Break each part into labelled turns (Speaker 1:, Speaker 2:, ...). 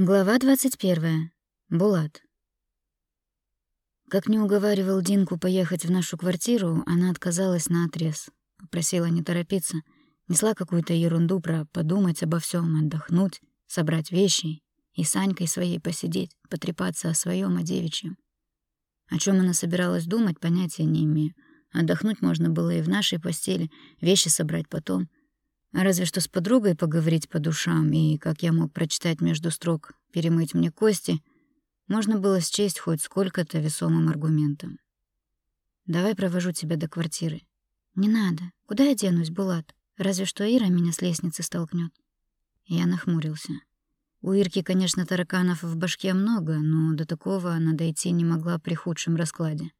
Speaker 1: Глава 21. Булат. Как не уговаривал Динку поехать в нашу квартиру, она отказалась на отрез. Попросила не торопиться, несла какую-то ерунду про подумать обо всем, отдохнуть, собрать вещи и с Анькой своей посидеть, потрепаться о своем, о девичьем. О чем она собиралась думать, понятия не имею. Отдохнуть можно было и в нашей постели, вещи собрать потом — Разве что с подругой поговорить по душам и, как я мог прочитать между строк, перемыть мне кости, можно было счесть хоть сколько-то весомым аргументом. «Давай провожу тебя до квартиры». «Не надо. Куда я денусь, Булат? Разве что Ира меня с лестницы столкнет. Я нахмурился. У Ирки, конечно, тараканов в башке много, но до такого она дойти не могла при худшем раскладе.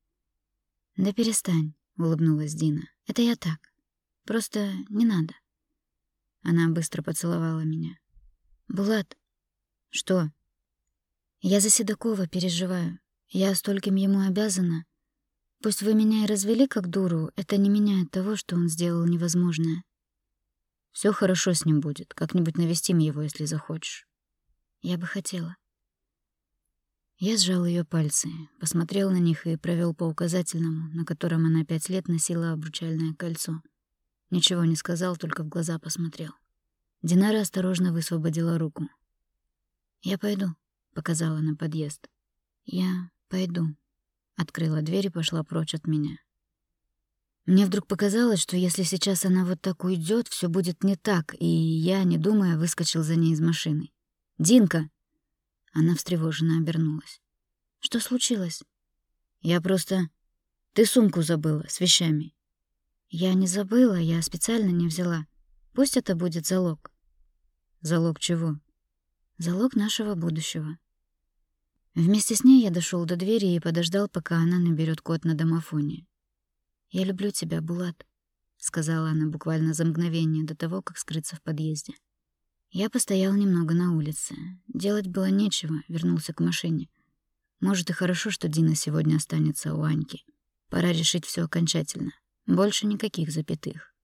Speaker 1: «Да перестань», — улыбнулась Дина. «Это я так. Просто не надо». Она быстро поцеловала меня. «Булат». «Что?» «Я за Седокова переживаю. Я стольким ему обязана. Пусть вы меня и развели как дуру, это не меняет того, что он сделал невозможное. Все хорошо с ним будет. Как-нибудь навестим его, если захочешь. Я бы хотела. Я сжал ее пальцы, посмотрел на них и провел по указательному, на котором она пять лет носила обручальное кольцо. Ничего не сказал, только в глаза посмотрел. Динара осторожно высвободила руку. «Я пойду», — показала на подъезд. «Я пойду», — открыла дверь и пошла прочь от меня. Мне вдруг показалось, что если сейчас она вот так уйдет, все будет не так, и я, не думая, выскочил за ней из машины. «Динка!» Она встревоженно обернулась. «Что случилось?» «Я просто... Ты сумку забыла с вещами. Я не забыла, я специально не взяла. Пусть это будет залог. Залог чего? Залог нашего будущего. Вместе с ней я дошел до двери и подождал, пока она наберет код на домофоне. «Я люблю тебя, Булат», — сказала она буквально за мгновение до того, как скрыться в подъезде. Я постоял немного на улице. Делать было нечего, вернулся к машине. Может, и хорошо, что Дина сегодня останется у Аньки. Пора решить все окончательно. Больше никаких запятых.